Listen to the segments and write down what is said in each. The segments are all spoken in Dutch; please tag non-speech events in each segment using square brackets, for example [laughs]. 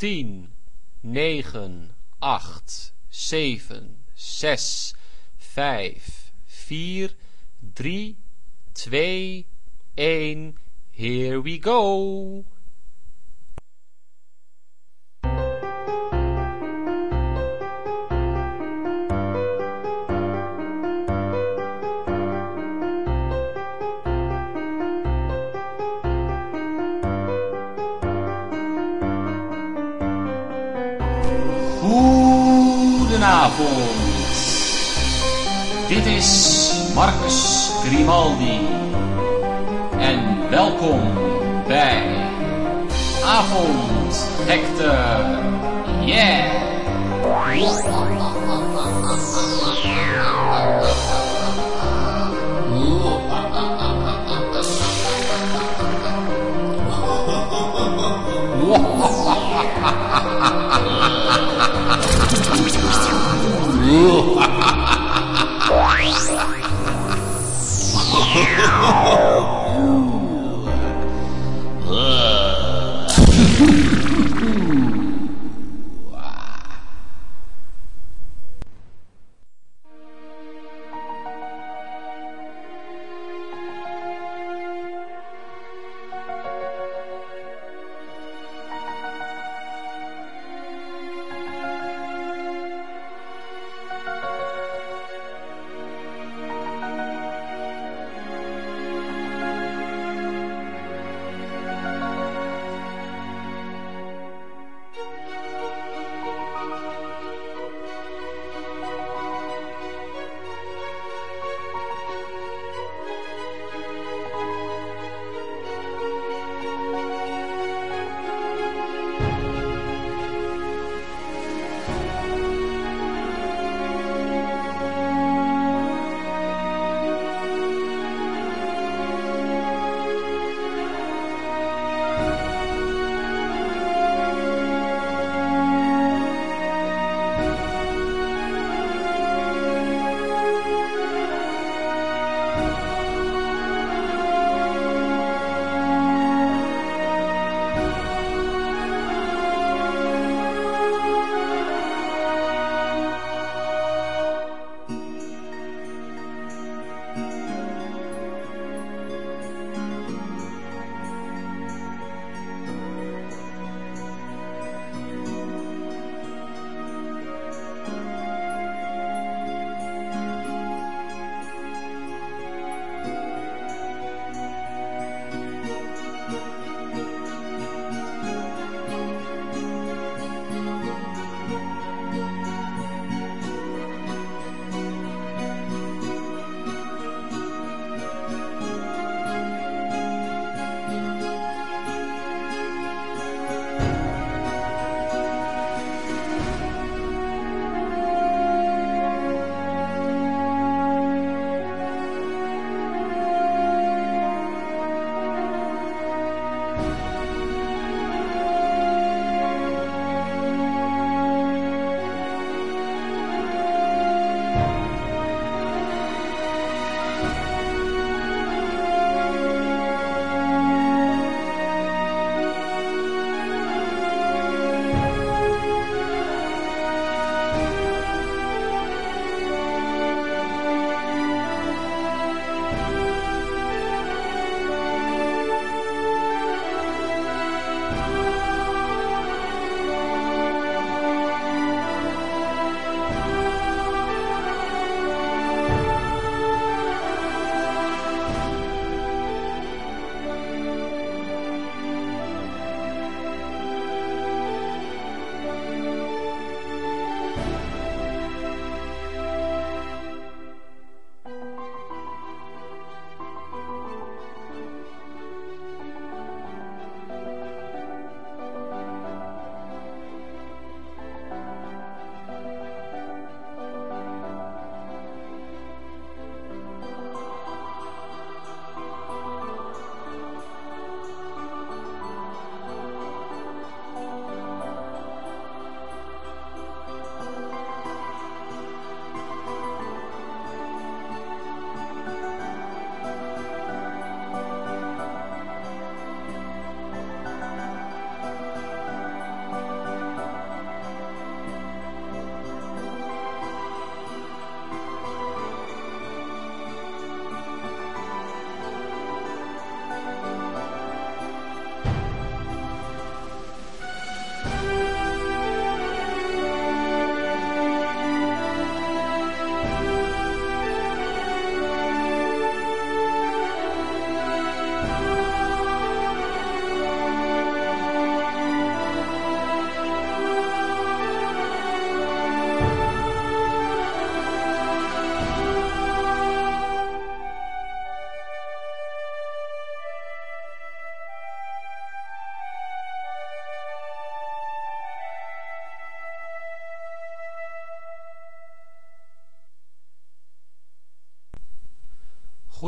tien, negen, acht, zeven, zes, vijf, vier, drie, twee, één. Here we go!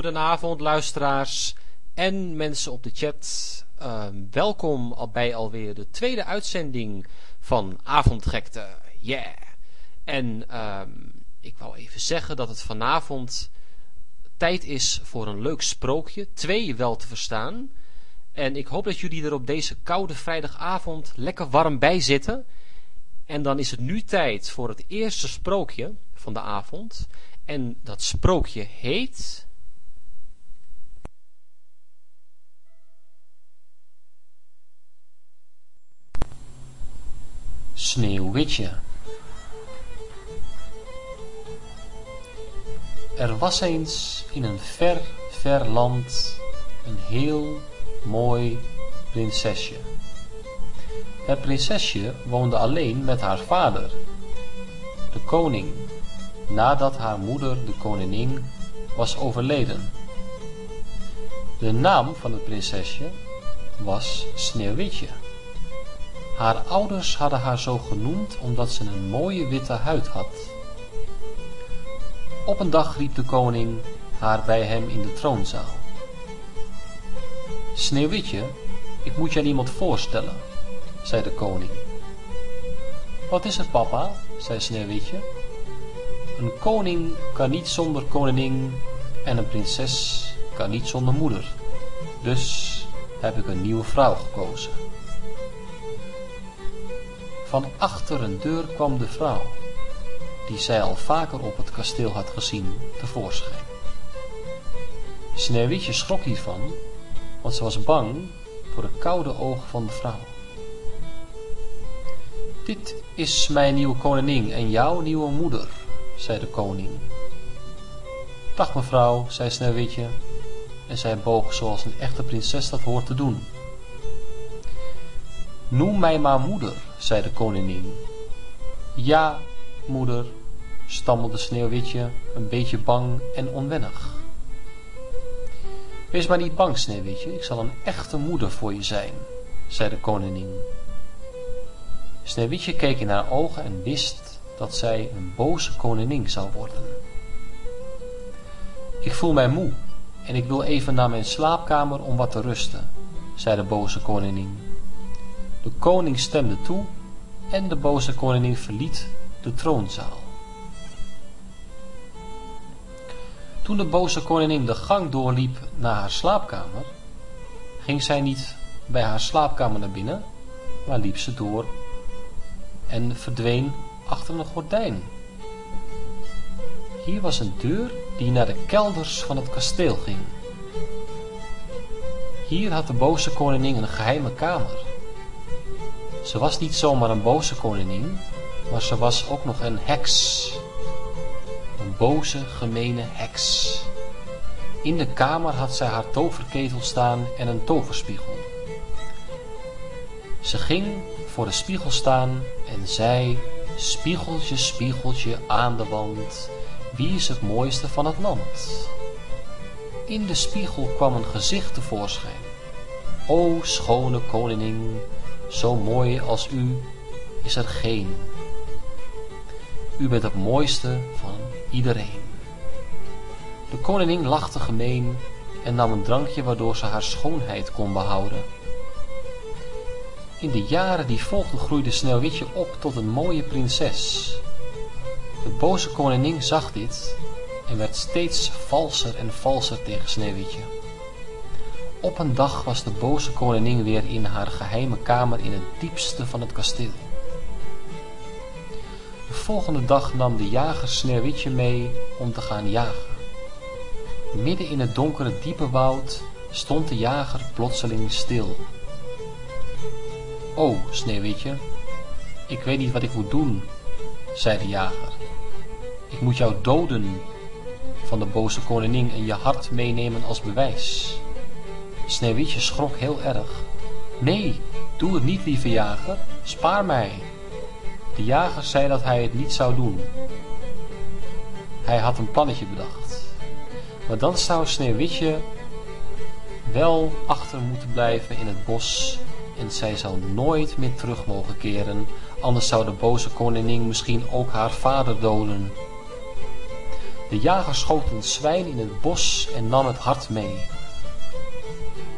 Goedenavond luisteraars en mensen op de chat. Uh, welkom bij alweer de tweede uitzending van Avondgekte. Yeah! En uh, ik wou even zeggen dat het vanavond tijd is voor een leuk sprookje. Twee wel te verstaan. En ik hoop dat jullie er op deze koude vrijdagavond lekker warm bij zitten. En dan is het nu tijd voor het eerste sprookje van de avond. En dat sprookje heet... Sneeuwwitje. Er was eens in een ver, ver land een heel mooi prinsesje. Het prinsesje woonde alleen met haar vader, de koning, nadat haar moeder, de koningin, was overleden. De naam van het prinsesje was Sneeuwwitje. Haar ouders hadden haar zo genoemd omdat ze een mooie witte huid had. Op een dag riep de koning haar bij hem in de troonzaal. Sneeuwwitje, ik moet je iemand voorstellen, zei de koning. Wat is het, papa? zei Sneeuwwitje. Een koning kan niet zonder koningin en een prinses kan niet zonder moeder. Dus heb ik een nieuwe vrouw gekozen. Van achter een deur kwam de vrouw, die zij al vaker op het kasteel had gezien, tevoorschijn. Sneeuwwitje schrok hiervan, want ze was bang voor de koude ogen van de vrouw. Dit is mijn nieuwe koningin en jouw nieuwe moeder, zei de koning. Dag mevrouw, zei Sneeuwwitje, en zij boog zoals een echte prinses dat hoort te doen. Noem mij maar moeder, zei de koningin. Ja, moeder, stammelde Sneeuwwitje, een beetje bang en onwennig. Wees maar niet bang, Sneeuwwitje, ik zal een echte moeder voor je zijn, zei de koningin. Sneeuwwitje keek in haar ogen en wist dat zij een boze koningin zou worden. Ik voel mij moe en ik wil even naar mijn slaapkamer om wat te rusten, zei de boze koningin. De koning stemde toe en de boze koningin verliet de troonzaal. Toen de boze koningin de gang doorliep naar haar slaapkamer, ging zij niet bij haar slaapkamer naar binnen, maar liep ze door en verdween achter een gordijn. Hier was een deur die naar de kelders van het kasteel ging. Hier had de boze koningin een geheime kamer. Ze was niet zomaar een boze koningin, maar ze was ook nog een heks. Een boze, gemene heks. In de kamer had zij haar toverketel staan en een toverspiegel. Ze ging voor de spiegel staan en zei, spiegeltje, spiegeltje aan de wand, wie is het mooiste van het land? In de spiegel kwam een gezicht tevoorschijn. O schone koningin, zo mooi als u is er geen. U bent het mooiste van iedereen. De koningin lachte gemeen en nam een drankje waardoor ze haar schoonheid kon behouden. In de jaren die volgden groeide Sneeuwwitje op tot een mooie prinses. De boze koningin zag dit en werd steeds valser en valser tegen Sneeuwwitje. Op een dag was de boze koningin weer in haar geheime kamer in het diepste van het kasteel. De volgende dag nam de jager Sneeuwwitje mee om te gaan jagen. Midden in het donkere diepe woud stond de jager plotseling stil. O, Sneeuwwitje, ik weet niet wat ik moet doen, zei de jager. Ik moet jou doden van de boze koningin en je hart meenemen als bewijs. Sneeuwwitje schrok heel erg. Nee, doe het niet, lieve jager, spaar mij. De jager zei dat hij het niet zou doen. Hij had een plannetje bedacht. Maar dan zou Sneeuwwitje wel achter moeten blijven in het bos en zij zou nooit meer terug mogen keren, anders zou de boze koningin misschien ook haar vader doden. De jager schoot een zwijn in het bos en nam het hart mee.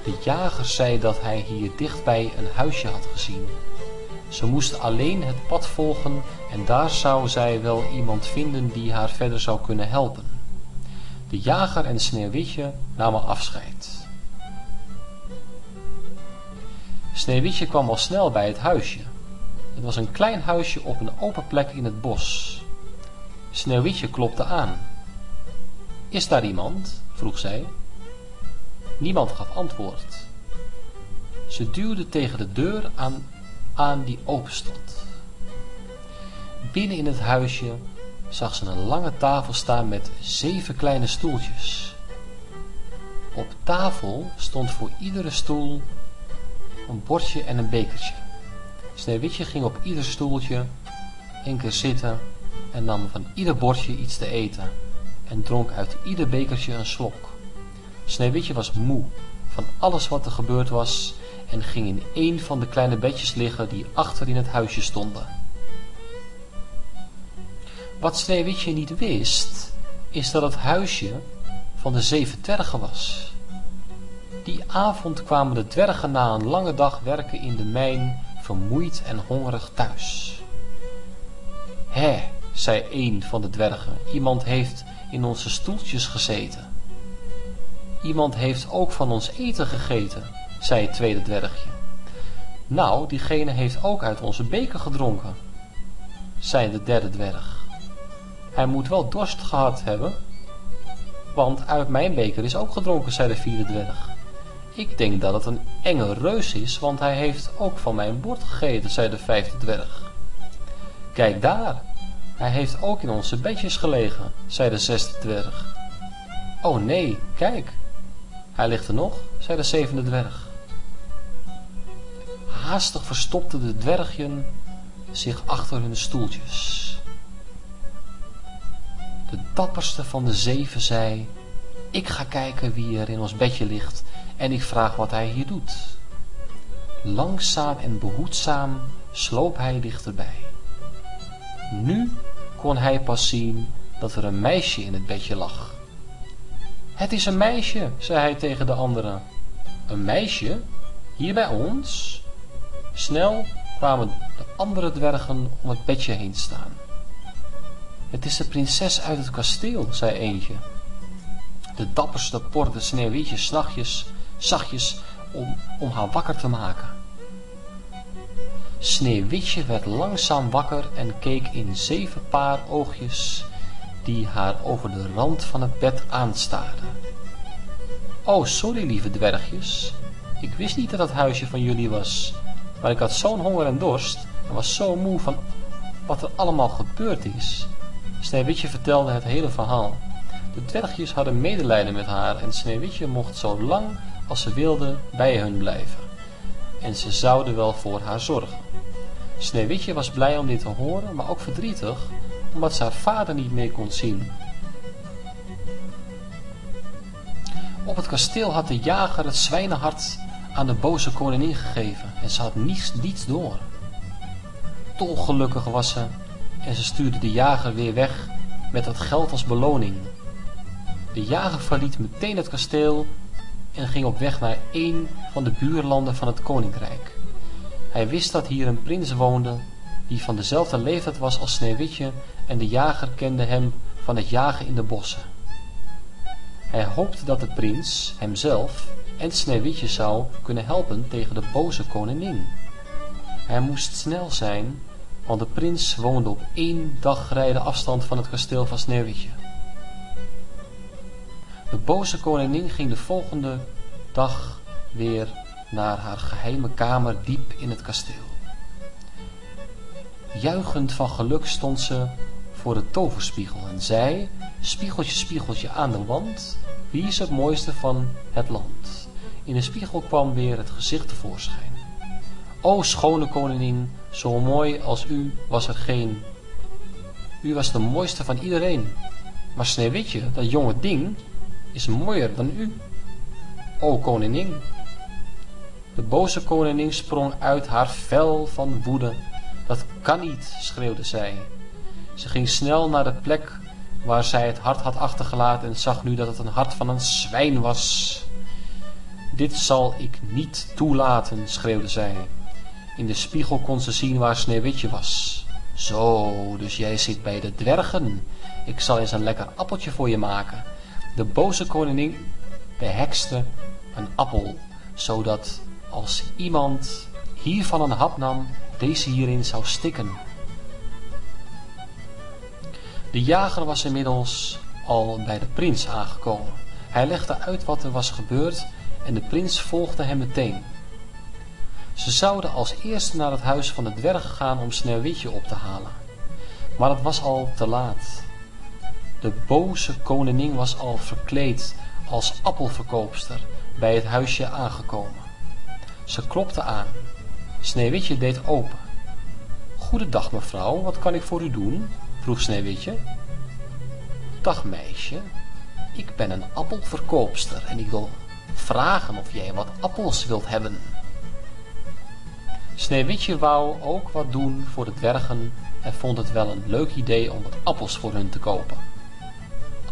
De jager zei dat hij hier dichtbij een huisje had gezien. Ze moest alleen het pad volgen en daar zou zij wel iemand vinden die haar verder zou kunnen helpen. De jager en Sneeuwwitje namen afscheid. Sneeuwwitje kwam al snel bij het huisje. Het was een klein huisje op een open plek in het bos. Sneeuwwitje klopte aan. Is daar iemand? vroeg zij. Niemand gaf antwoord. Ze duwde tegen de deur aan, aan die open stond. Binnen in het huisje zag ze een lange tafel staan met zeven kleine stoeltjes. Op tafel stond voor iedere stoel een bordje en een bekertje. Sneeuwwitje ging op ieder stoeltje een keer zitten en nam van ieder bordje iets te eten en dronk uit ieder bekertje een slok. Sneeuwwitje was moe van alles wat er gebeurd was en ging in een van de kleine bedjes liggen die achter in het huisje stonden. Wat Sneeuwwitje niet wist, is dat het huisje van de zeven dwergen was. Die avond kwamen de dwergen na een lange dag werken in de mijn vermoeid en hongerig thuis. Hé, zei een van de dwergen, iemand heeft in onze stoeltjes gezeten. Iemand heeft ook van ons eten gegeten, zei het tweede dwergje. Nou, diegene heeft ook uit onze beker gedronken, zei de derde dwerg. Hij moet wel dorst gehad hebben, want uit mijn beker is ook gedronken, zei de vierde dwerg. Ik denk dat het een enge reus is, want hij heeft ook van mijn bord gegeten, zei de vijfde dwerg. Kijk daar, hij heeft ook in onze bedjes gelegen, zei de zesde dwerg. Oh nee, kijk, hij ligt er nog, zei de zevende dwerg. Haastig verstopten de dwergjen zich achter hun stoeltjes. De dapperste van de zeven zei, ik ga kijken wie er in ons bedje ligt en ik vraag wat hij hier doet. Langzaam en behoedzaam sloop hij dichterbij. Nu kon hij pas zien dat er een meisje in het bedje lag. Het is een meisje, zei hij tegen de anderen. Een meisje? Hier bij ons? Snel kwamen de andere dwergen om het bedje heen staan. Het is de prinses uit het kasteel, zei eentje. De dapperste porde Sneeuwwitje s'nachtjes, zachtjes om, om haar wakker te maken. Sneeuwwitje werd langzaam wakker en keek in zeven paar oogjes die haar over de rand van het bed aanstaarden. Oh, sorry lieve dwergjes. Ik wist niet dat het huisje van jullie was, maar ik had zo'n honger en dorst en was zo moe van wat er allemaal gebeurd is. Sneeuwwitje vertelde het hele verhaal. De dwergjes hadden medelijden met haar en Sneeuwwitje mocht zo lang als ze wilde bij hun blijven. En ze zouden wel voor haar zorgen. Sneeuwwitje was blij om dit te horen, maar ook verdrietig, omdat ze haar vader niet meer kon zien. Op het kasteel had de jager het zwijnenhart aan de boze koningin gegeven en ze had niets, niets door. Dolgelukkig was ze en ze stuurde de jager weer weg met dat geld als beloning. De jager verliet meteen het kasteel en ging op weg naar een van de buurlanden van het koninkrijk. Hij wist dat hier een prins woonde die van dezelfde leeftijd was als Sneeuwwitje en de jager kende hem van het jagen in de bossen. Hij hoopte dat de prins hemzelf en Sneeuwwitje zou kunnen helpen tegen de boze koningin. Hij moest snel zijn want de prins woonde op één dag rijden afstand van het kasteel van Sneeuwwitje. De boze koningin ging de volgende dag weer naar haar geheime kamer diep in het kasteel. Juichend van geluk stond ze voor de toverspiegel en zei, spiegeltje, spiegeltje aan de wand, wie is het mooiste van het land? In de spiegel kwam weer het gezicht tevoorschijn. O schone koningin, zo mooi als u was er geen. U was de mooiste van iedereen. Maar Sneeuwwitje, dat jonge ding, is mooier dan u. O koningin. De boze koningin sprong uit haar vel van woede. Dat kan niet, schreeuwde zij. Ze ging snel naar de plek waar zij het hart had achtergelaten en zag nu dat het een hart van een zwijn was. Dit zal ik niet toelaten, schreeuwde zij. In de spiegel kon ze zien waar Sneeuwwitje was. Zo, dus jij zit bij de dwergen. Ik zal eens een lekker appeltje voor je maken. De boze koningin behekste een appel, zodat als iemand hiervan een hap nam, deze hierin zou stikken. De jager was inmiddels al bij de prins aangekomen. Hij legde uit wat er was gebeurd en de prins volgde hem meteen. Ze zouden als eerste naar het huis van de dwergen gaan om Sneeuwwitje op te halen. Maar het was al te laat. De boze koningin was al verkleed als appelverkoopster bij het huisje aangekomen. Ze klopte aan. Sneeuwwitje deed open. Goedendag mevrouw, wat kan ik voor u doen? Vroeg Sneeuwwitje. Dag meisje, ik ben een appelverkoopster en ik wil vragen of jij wat appels wilt hebben. Sneeuwwitje wou ook wat doen voor de dwergen en vond het wel een leuk idee om wat appels voor hun te kopen.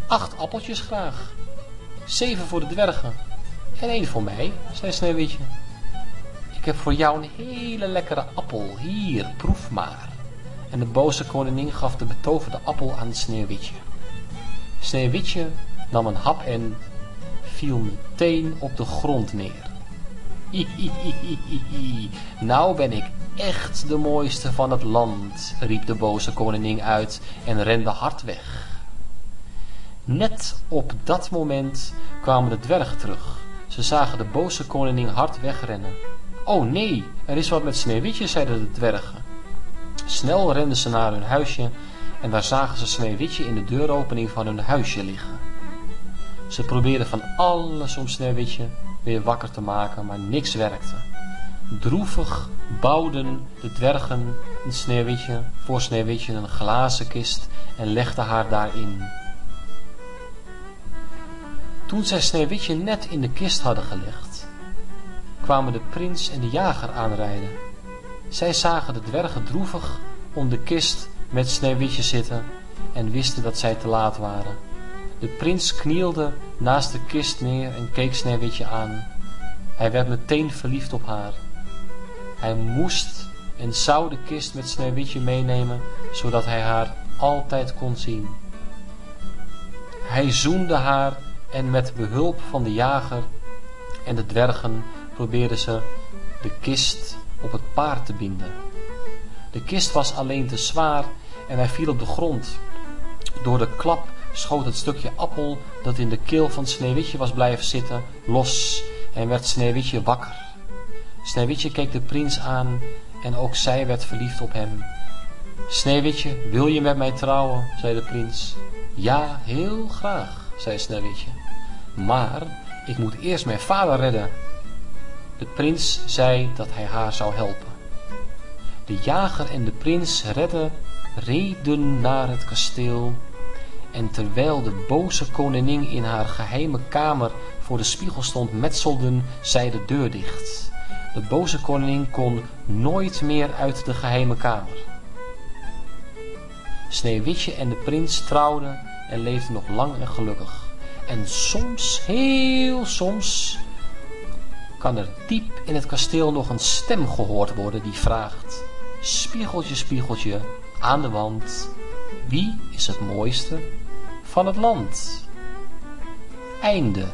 Acht appeltjes graag. Zeven voor de dwergen en één voor mij, zei Sneeuwwitje. Ik heb voor jou een hele lekkere appel. Hier, proef maar. En de boze koningin gaf de betoverde appel aan Sneeuwwitje. Sneeuwwitje nam een hap en viel meteen op de grond neer. Hihihihihi, nou ben ik echt de mooiste van het land, riep de boze koningin uit en rende hard weg. Net op dat moment kwamen de dwergen terug. Ze zagen de boze koningin hard wegrennen. Oh nee, er is wat met Sneeuwwitje, zeiden de dwergen. Snel renden ze naar hun huisje en daar zagen ze Sneeuwwitje in de deuropening van hun huisje liggen. Ze probeerden van alles om Sneeuwwitje weer wakker te maken, maar niks werkte. Droevig bouwden de dwergen een Sneeuwwitje, voor Sneeuwwitje een glazen kist en legden haar daarin. Toen zij Sneeuwwitje net in de kist hadden gelegd, kwamen de prins en de jager aanrijden. Zij zagen de dwergen droevig om de kist met Sneeuwwitje zitten en wisten dat zij te laat waren. De prins knielde naast de kist neer en keek Sneeuwwitje aan. Hij werd meteen verliefd op haar. Hij moest en zou de kist met Sneeuwwitje meenemen, zodat hij haar altijd kon zien. Hij zoende haar en met behulp van de jager en de dwergen probeerden ze de kist op het paard te binden. De kist was alleen te zwaar en hij viel op de grond. Door de klap schoot het stukje appel dat in de keel van Sneeuwwitje was blijven zitten los en werd Sneeuwwitje wakker. Sneeuwwitje keek de prins aan en ook zij werd verliefd op hem. Sneeuwwitje, wil je met mij trouwen? zei de prins. Ja, heel graag, zei Sneeuwwitje. Maar ik moet eerst mijn vader redden. De prins zei dat hij haar zou helpen. De jager en de prins redden, reden naar het kasteel en terwijl de boze koningin in haar geheime kamer voor de spiegel stond metselden zij de deur dicht. De boze koningin kon nooit meer uit de geheime kamer. Sneeuwwitje en de prins trouwden en leefden nog lang en gelukkig. En soms, heel soms, kan er diep in het kasteel nog een stem gehoord worden die vraagt... Spiegeltje, spiegeltje, aan de wand, wie is het mooiste van het land? Einde.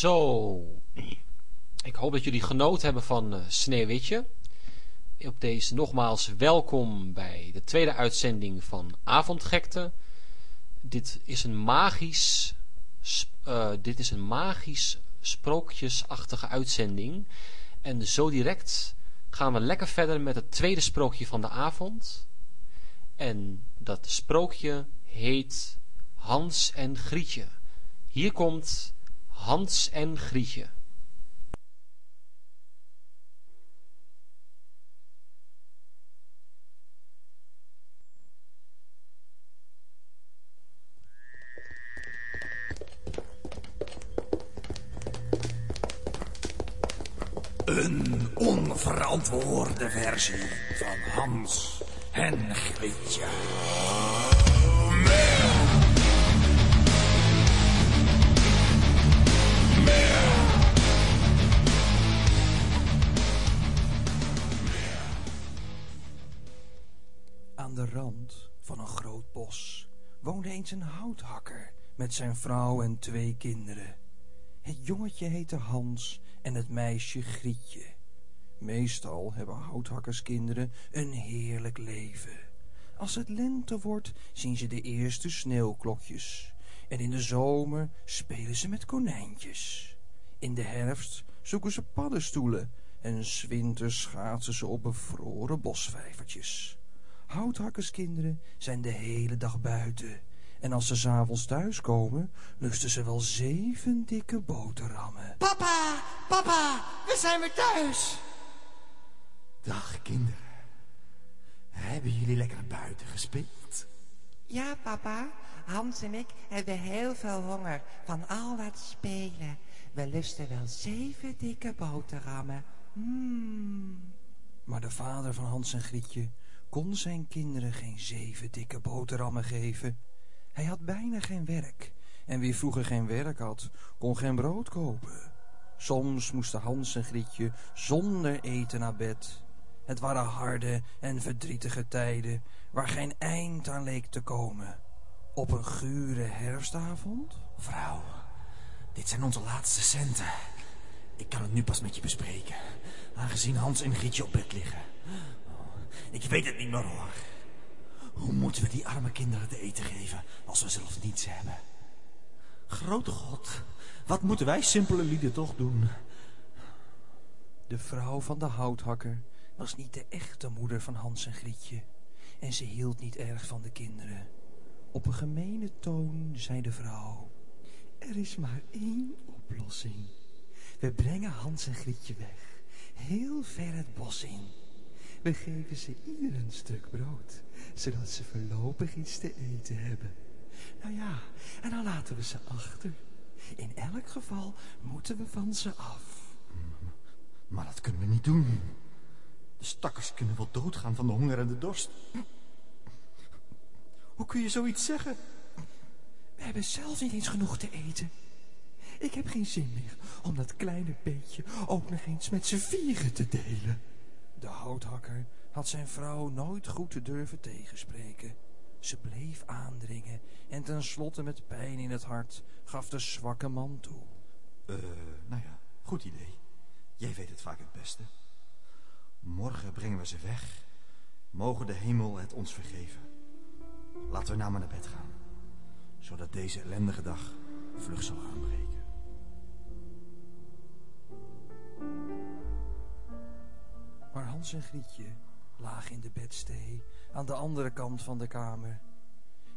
Zo. Ik hoop dat jullie genoten hebben van uh, Sneeuwwitje. Op deze nogmaals welkom bij de tweede uitzending van Avondgekte. Dit is een magisch, uh, dit is een magisch sprookjesachtige uitzending. En zo direct gaan we lekker verder met het tweede sprookje van de avond. En dat sprookje heet Hans en Grietje. Hier komt Hans en Grietje. Een onverantwoorde versie van Hans en Grietje. De rand van een groot bos woonde eens een houthakker met zijn vrouw en twee kinderen. Het jongetje heette Hans en het meisje Grietje. Meestal hebben houthakkerskinderen een heerlijk leven. Als het lente wordt, zien ze de eerste sneeuwklokjes. En in de zomer spelen ze met konijntjes. In de herfst zoeken ze paddenstoelen en zwinters schaatsen ze op bevroren bosvijvertjes. Houthakkerskinderen zijn de hele dag buiten. En als ze s'avonds thuiskomen, lusten ze wel zeven dikke boterhammen. Papa, papa, we zijn weer thuis. Dag kinderen. Hebben jullie lekker buiten gespeeld? Ja, papa. Hans en ik hebben heel veel honger van al dat spelen. We lusten wel zeven dikke boterhammen. Mm. Maar de vader van Hans en Grietje kon zijn kinderen geen zeven dikke boterhammen geven. Hij had bijna geen werk. En wie vroeger geen werk had, kon geen brood kopen. Soms moesten Hans en Grietje zonder eten naar bed. Het waren harde en verdrietige tijden, waar geen eind aan leek te komen. Op een gure herfstavond... Vrouw, dit zijn onze laatste centen. Ik kan het nu pas met je bespreken, aangezien Hans en Grietje op bed liggen. Ik weet het niet meer hoor. Hoe moeten we die arme kinderen te eten geven als we zelf niets hebben? Grote God, wat moeten wij simpele lieden toch doen? De vrouw van de houthakker was niet de echte moeder van Hans en Grietje. En ze hield niet erg van de kinderen. Op een gemene toon zei de vrouw... Er is maar één oplossing. We brengen Hans en Grietje weg. Heel ver het bos in. We geven ze ieder een stuk brood, zodat ze voorlopig iets te eten hebben. Nou ja, en dan laten we ze achter. In elk geval moeten we van ze af. Maar dat kunnen we niet doen. De stakkers kunnen wel doodgaan van de honger en de dorst. Hoe kun je zoiets zeggen? We hebben zelf niet eens genoeg te eten. Ik heb geen zin meer om dat kleine beetje ook nog eens met z'n vieren te delen. De houthakker had zijn vrouw nooit goed te durven tegenspreken. Ze bleef aandringen en tenslotte met pijn in het hart gaf de zwakke man toe. Uh, nou ja, goed idee. Jij weet het vaak het beste. Morgen brengen we ze weg. Mogen de hemel het ons vergeven. Laten we nou maar naar bed gaan. Zodat deze ellendige dag vlug zal aanbreken. Maar Hans en Grietje lagen in de bedstee aan de andere kant van de kamer.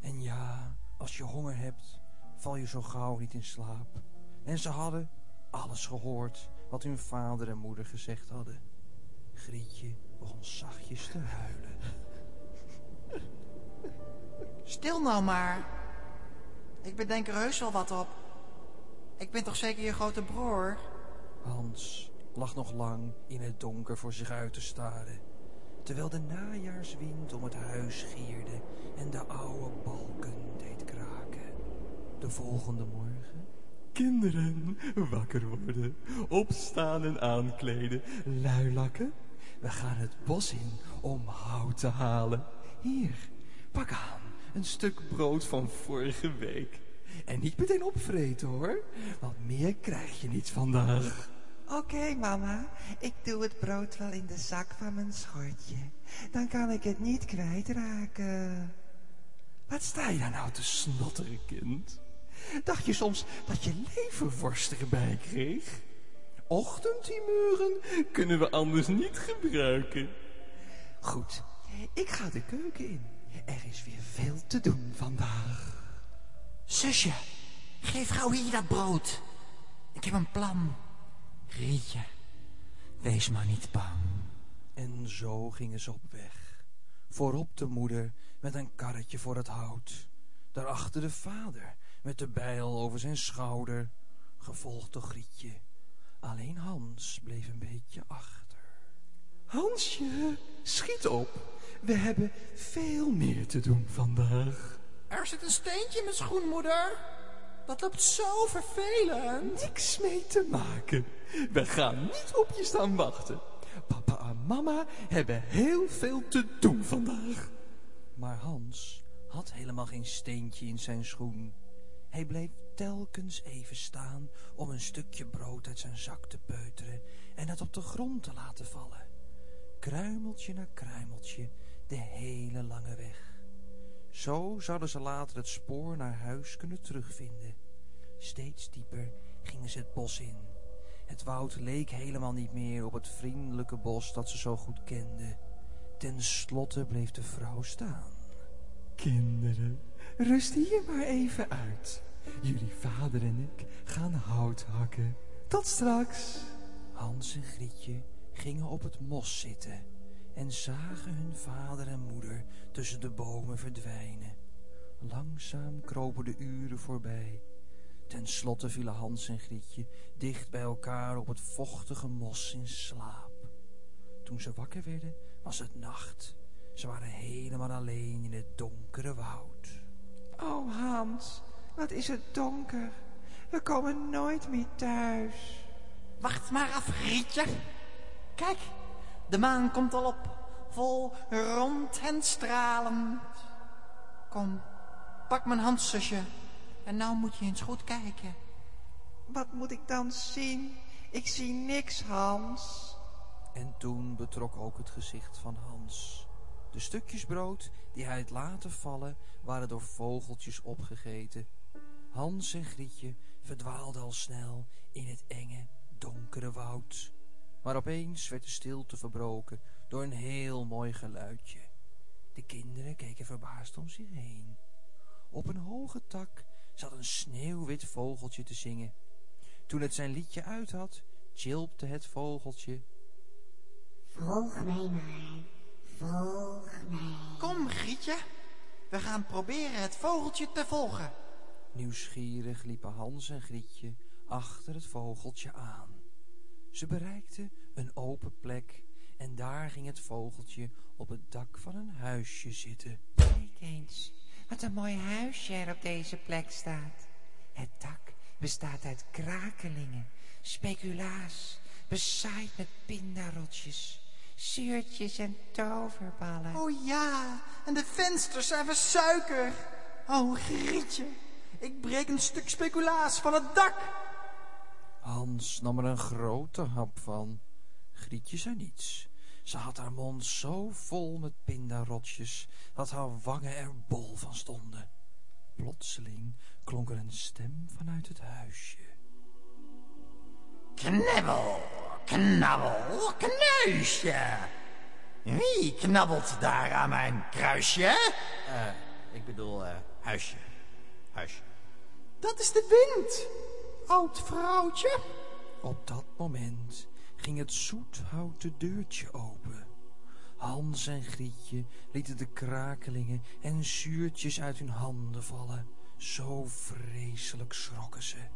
En ja, als je honger hebt, val je zo gauw niet in slaap. En ze hadden alles gehoord wat hun vader en moeder gezegd hadden. Grietje begon zachtjes te huilen. Stil nou maar. Ik bedenk er heus wel wat op. Ik ben toch zeker je grote broer? Hans lag nog lang in het donker voor zich uit te staren, terwijl de najaarswind om het huis gierde en de oude balken deed kraken. De volgende morgen... Kinderen, wakker worden, opstaan en aankleden, luilakken. We gaan het bos in om hout te halen. Hier, pak aan, een stuk brood van vorige week. En niet meteen opvreten hoor, want meer krijg je niet vandaag. Oké, mama. Ik doe het brood wel in de zak van mijn schortje. Dan kan ik het niet kwijtraken. Wat sta je daar nou te snotteren, kind? Dacht je soms dat je leverworst erbij kreeg? Ochtendtimuren kunnen we anders niet gebruiken. Goed, ik ga de keuken in. Er is weer veel te doen vandaag. Zusje, geef gauw hier dat brood. Ik heb een plan. Rietje, wees maar niet bang. En zo gingen ze op weg. Voorop de moeder met een karretje voor het hout. Daarachter de vader met de bijl over zijn schouder, gevolgd door Grietje. Alleen Hans bleef een beetje achter. Hansje, schiet op. We hebben veel meer te doen vandaag. Er zit een steentje in mijn schoen, moeder. Dat loopt zo vervelend. Niks mee te maken. We gaan niet op je staan wachten. Papa en mama hebben heel veel te doen vandaag. Maar Hans had helemaal geen steentje in zijn schoen. Hij bleef telkens even staan om een stukje brood uit zijn zak te peuteren en het op de grond te laten vallen. Kruimeltje na kruimeltje de hele lange weg. Zo zouden ze later het spoor naar huis kunnen terugvinden. Steeds dieper gingen ze het bos in. Het woud leek helemaal niet meer op het vriendelijke bos dat ze zo goed kenden. Ten slotte bleef de vrouw staan. Kinderen, rust hier maar even uit. Jullie vader en ik gaan hout hakken. Tot straks. Hans en Grietje gingen op het mos zitten en zagen hun vader en moeder tussen de bomen verdwijnen. Langzaam kropen de uren voorbij. Ten slotte vielen Hans en Grietje dicht bij elkaar op het vochtige mos in slaap. Toen ze wakker werden, was het nacht. Ze waren helemaal alleen in het donkere woud. Oh, Hans, wat is het donker. We komen nooit meer thuis. Wacht maar af, Rietje. Kijk, de maan komt al op, vol rond en stralend. Kom, pak mijn hand, zusje. En nou moet je eens goed kijken. Wat moet ik dan zien? Ik zie niks, Hans. En toen betrok ook het gezicht van Hans. De stukjes brood die hij had laten vallen, waren door vogeltjes opgegeten. Hans en Grietje verdwaalden al snel in het enge, donkere woud. Maar opeens werd de stilte verbroken door een heel mooi geluidje. De kinderen keken verbaasd om zich heen. Op een hoge tak zat een sneeuwwit vogeltje te zingen. Toen het zijn liedje uit had, chilpte het vogeltje. Volg mij maar, volg mij. Kom, Grietje. We gaan proberen het vogeltje te volgen. Nieuwsgierig liepen Hans en Grietje achter het vogeltje aan. Ze bereikten een open plek en daar ging het vogeltje op het dak van een huisje zitten. Kijk eens, wat een mooi huisje er op deze plek staat. Het dak bestaat uit krakelingen, speculaas, bezaaid met pindarotjes, zuurtjes en toverballen. Oh ja, en de vensters zijn van suiker. Oh, Grietje, ik breek een stuk speculaas van het dak. Hans nam er een grote hap van. Grietje zei niets. Ze had haar mond zo vol met pindarotjes dat haar wangen er bol van stonden. Plotseling klonk er een stem vanuit het huisje. Knabbel, knabbel, knuisje. Wie knabbelt daar aan mijn kruisje? Eh, ik bedoel, eh, huisje. Huisje. Dat is de wind, oud vrouwtje. Op dat moment ging het zoethouten deurtje open. Hans en Grietje lieten de krakelingen en zuurtjes uit hun handen vallen. Zo vreselijk schrokken ze.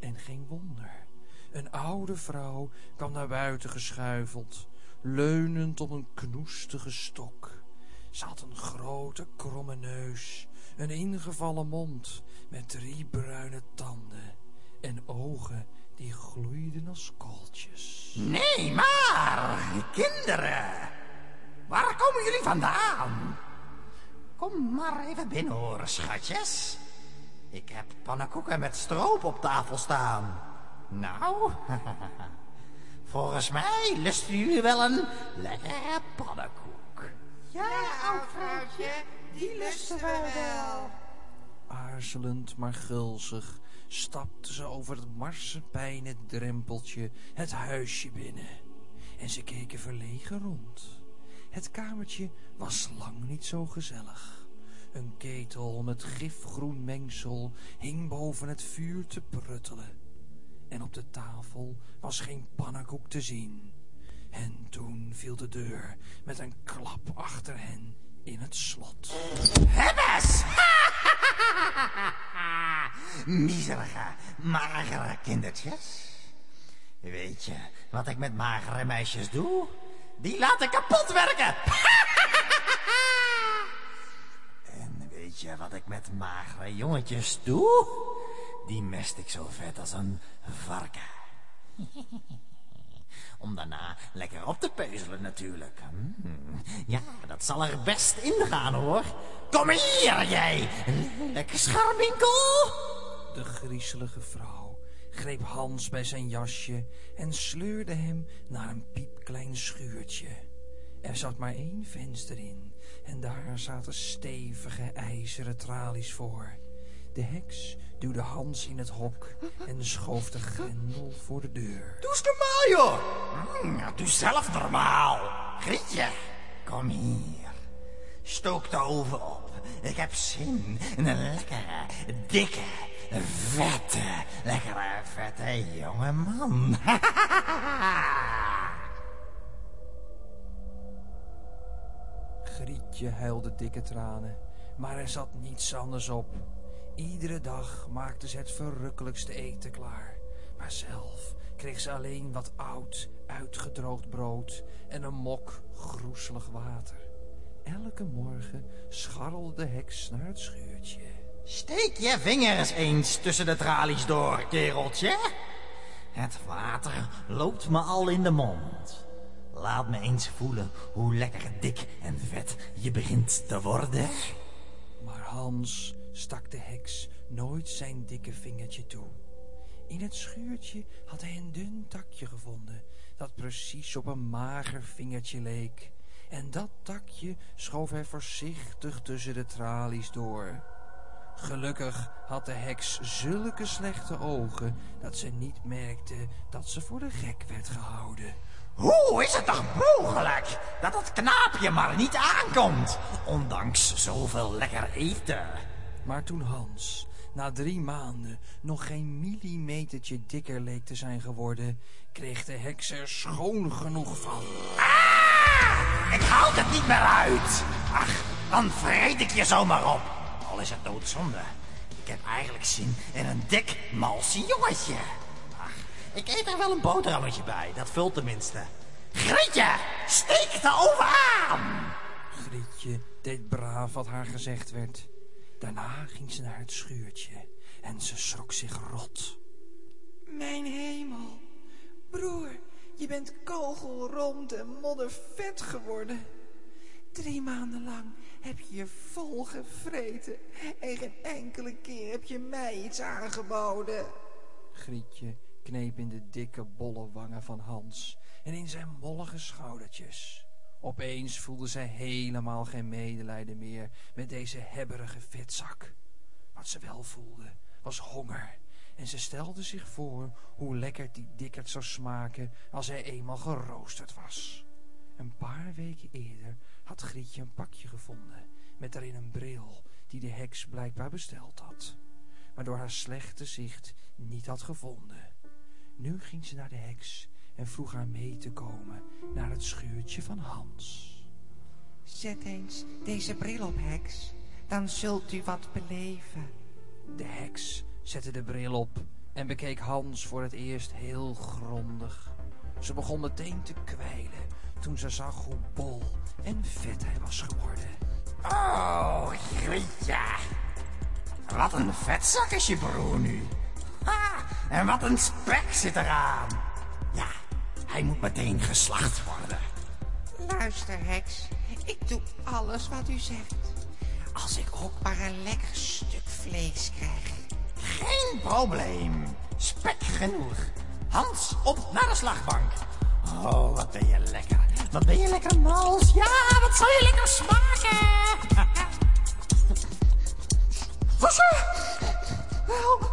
En geen wonder. Een oude vrouw kwam naar buiten geschuifeld, leunend op een knoestige stok. Ze had een grote kromme neus, een ingevallen mond met drie bruine tanden en ogen die gloeiden als kooltjes. Nee, maar, kinderen. Waar komen jullie vandaan? Kom maar even binnen horen, schatjes. Ik heb pannenkoeken met stroop op tafel staan. Nou, [laughs] volgens mij lusten jullie wel een lekkere pannenkoek. Ja, oud vrouwtje, die lusten we wel. Aarzelend maar gulzig stapte ze over het marsepeinen drempeltje het huisje binnen. En ze keken verlegen rond. Het kamertje was lang niet zo gezellig. Een ketel met gifgroen mengsel hing boven het vuur te pruttelen. En op de tafel was geen pannenkoek te zien. En toen viel de deur met een klap achter hen in het slot. Hebbes! [laughs] Miserige, magere kindertjes. Weet je wat ik met magere meisjes doe? Die laten kapot werken. [laughs] en weet je wat ik met magere jongetjes doe? Die mest ik zo vet als een varken. [laughs] Om daarna lekker op te peuzelen natuurlijk. Hmm, Ja, dat zal er best ingaan hoor. Kom hier jij, lekker scharminkel. De griezelige vrouw greep Hans bij zijn jasje en sleurde hem naar een piepklein schuurtje. Er zat maar één venster in en daar zaten stevige ijzeren tralies voor. De heks duwde Hans in het hok en schoof de grendel voor de deur. Doe eens normaal, joh. Hmm, doe zelf normaal. Grietje, kom hier. Stook de oven op. Ik heb zin in een lekkere, dikke, vette, lekkere, vette jonge man. [laughs] Grietje huilde dikke tranen, maar er zat niets anders op. Iedere dag maakte ze het verrukkelijkste eten klaar. Maar zelf kreeg ze alleen wat oud, uitgedroogd brood en een mok groezelig water. Elke morgen scharrelde de heks naar het schuurtje. Steek je vingers eens tussen de tralies door, kereltje. Het water loopt me al in de mond. Laat me eens voelen hoe lekker dik en vet je begint te worden. Maar Hans stak de heks nooit zijn dikke vingertje toe. In het schuurtje had hij een dun takje gevonden dat precies op een mager vingertje leek. En dat takje schoof hij voorzichtig tussen de tralies door. Gelukkig had de heks zulke slechte ogen dat ze niet merkte dat ze voor de gek werd gehouden. Hoe is het toch mogelijk dat dat knaapje maar niet aankomt, ondanks zoveel lekker eten? Maar toen Hans na drie maanden nog geen millimetertje dikker leek te zijn geworden, kreeg de heks er schoon genoeg van. Ik houd het niet meer uit. Ach, dan vreet ik je zomaar op. Al is het doodzonde. Ik heb eigenlijk zin in een dik, malse jongetje. Ach, ik eet er wel een boterhammetje bij. Dat vult tenminste. Grietje, steek de oven aan. Grietje deed braaf wat haar gezegd werd. Daarna ging ze naar het schuurtje en ze schrok zich rot. Mijn hemel. Broer, je bent kogelrond en moddervet geworden. Drie maanden lang heb je je vol gevreten. En geen enkele keer heb je mij iets aangeboden. Grietje kneep in de dikke bolle wangen van Hans en in zijn mollige schoudertjes. Opeens voelde zij helemaal geen medelijden meer met deze hebberige vetzak. Wat ze wel voelde was honger en ze stelde zich voor hoe lekker die dikkerd zou smaken als hij eenmaal geroosterd was. Een paar weken eerder had Grietje een pakje gevonden met daarin een bril die de heks blijkbaar besteld had, maar door haar slechte zicht niet had gevonden. Nu ging ze naar de heks en vroeg haar mee te komen naar het schuurtje van Hans. Zet eens deze bril op, heks. Dan zult u wat beleven. De heks zette de bril op en bekeek Hans voor het eerst heel grondig. Ze begon meteen te kwijlen toen ze zag hoe bol en vet hij was geworden. Oh, Grietje. Wat een vetzak is je broer nu. Ha, en wat een spek zit eraan. Ja, hij moet meteen geslacht worden. Luister, heks. Ik doe alles wat u zegt. Als ik ook Maar een lekker stuk vlees krijg. geen probleem. Spek genoeg. Hans, op naar de slagbank. Oh, wat ben je lekker. Wat ben je lekker mals. Ja, wat zal je lekker smaken. [laughs] Wasser! Help!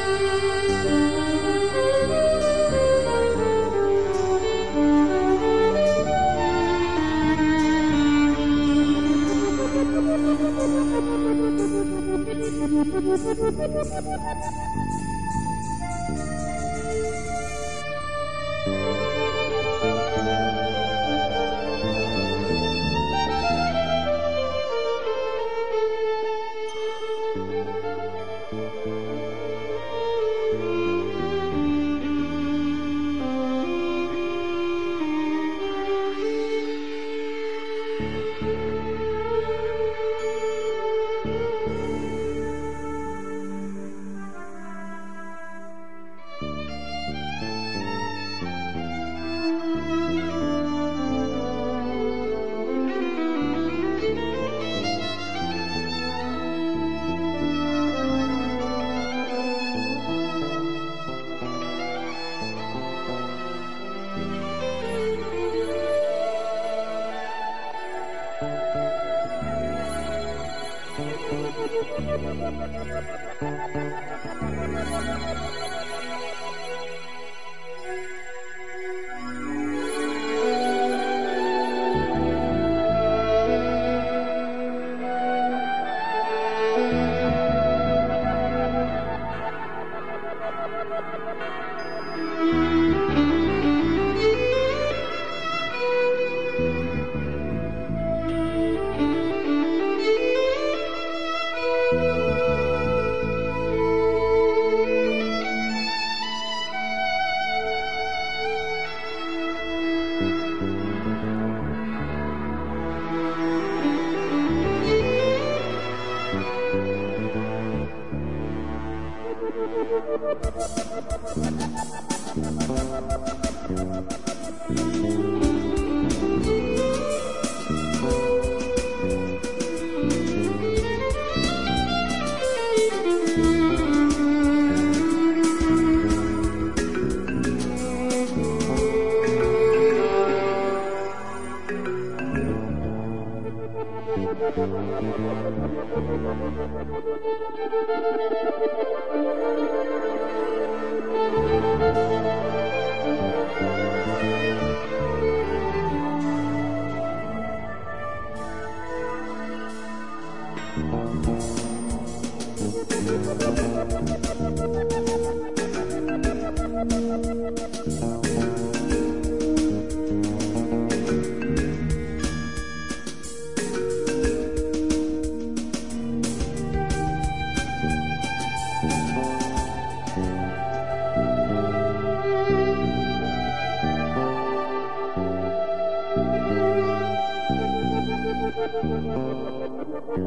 Thank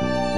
you.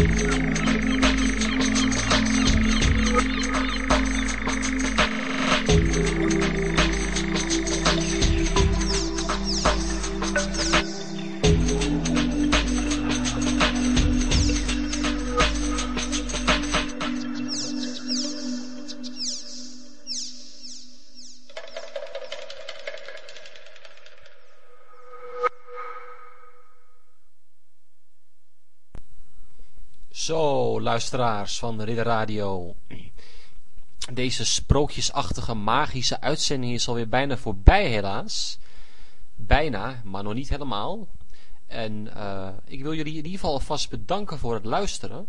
Música luisteraars van Ridder Radio. Deze sprookjesachtige magische uitzending is alweer bijna voorbij helaas. Bijna, maar nog niet helemaal. En uh, ik wil jullie in ieder geval alvast bedanken voor het luisteren.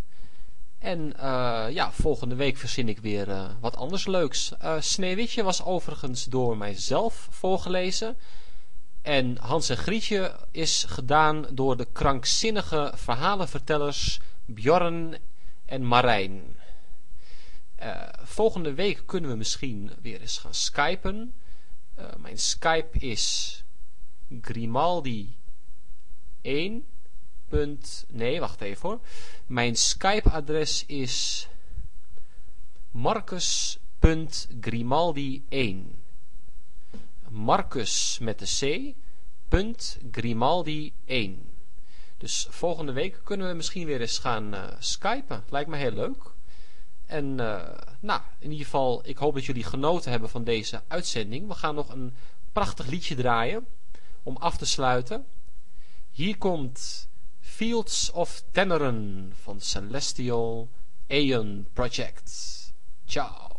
En uh, ja, volgende week verzin ik weer uh, wat anders leuks. Sneeuwwitje was overigens door mijzelf voorgelezen. En Hans en Grietje is gedaan door de krankzinnige verhalenvertellers Bjorn en Marijn. Uh, volgende week kunnen we misschien weer eens gaan skypen. Uh, mijn Skype is Grimaldi 1. Nee, wacht even hoor. Mijn Skype-adres is marcus.grimaldi1. Marcus met de C. Grimaldi 1. Dus volgende week kunnen we misschien weer eens gaan uh, skypen. Lijkt me heel leuk. En uh, nou, in ieder geval, ik hoop dat jullie genoten hebben van deze uitzending. We gaan nog een prachtig liedje draaien om af te sluiten. Hier komt Fields of Tenneren van Celestial Aeon Project. Ciao.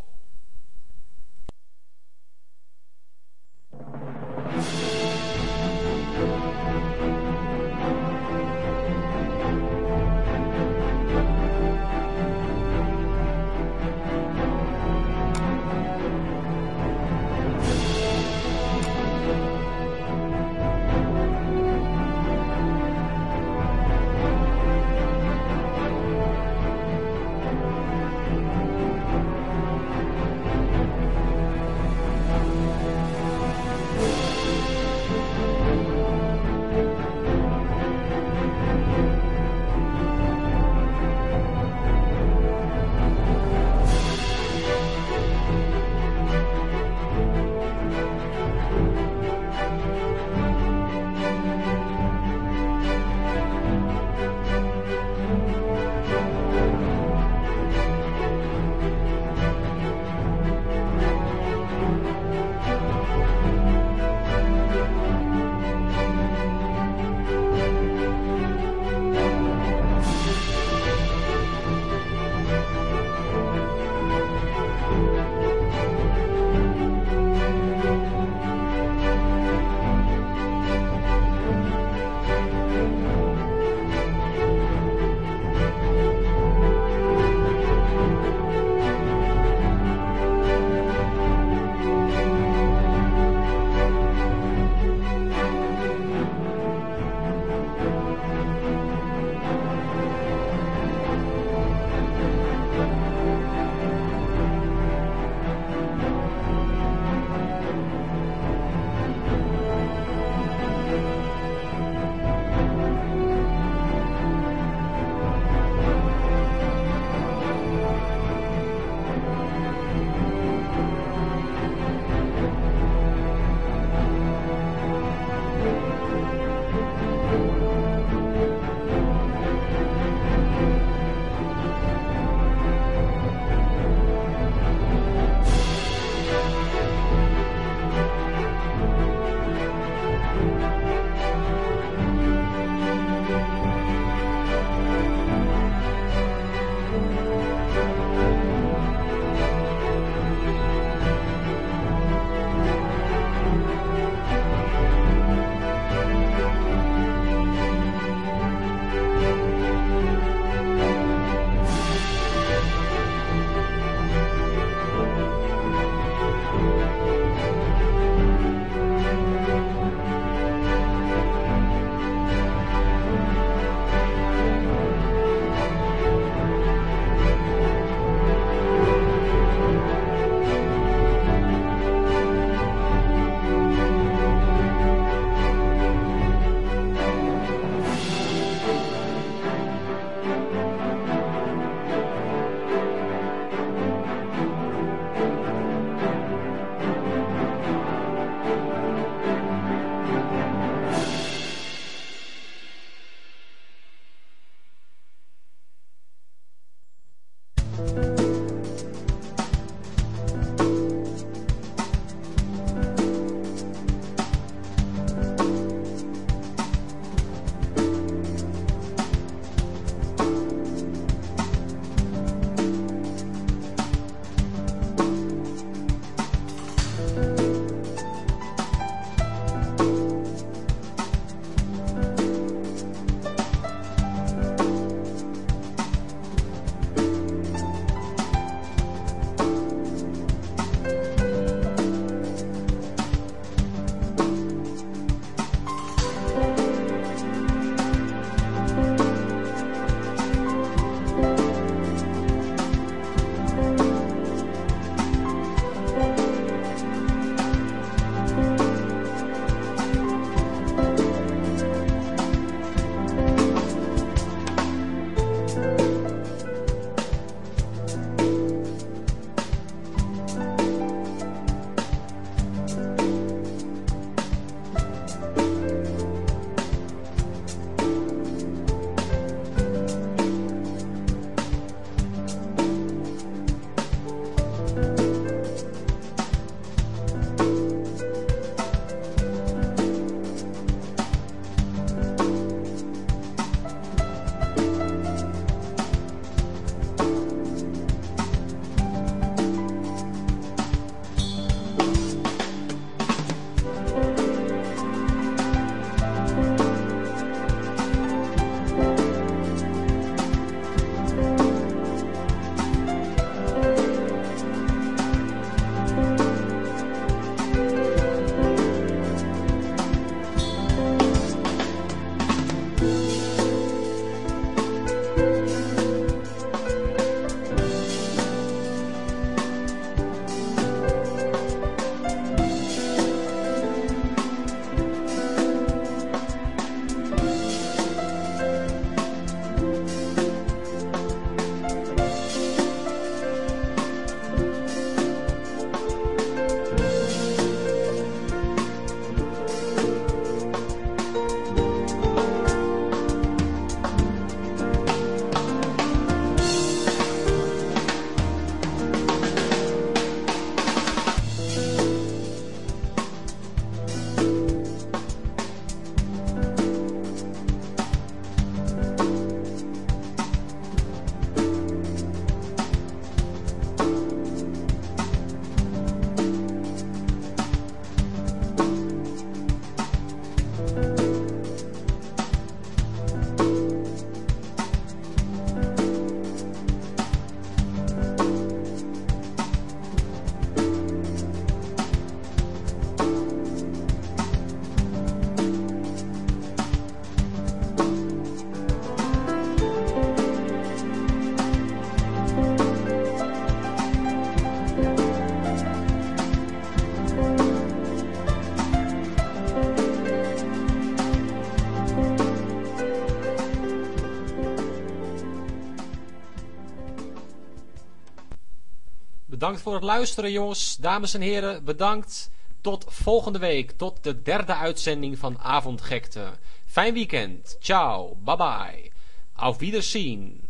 Bedankt voor het luisteren, jongens. Dames en heren, bedankt. Tot volgende week, tot de derde uitzending van Avondgekte. Fijn weekend. Ciao, bye bye. Auf Wiedersehen.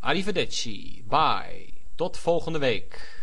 Arrivederci. Bye. Tot volgende week.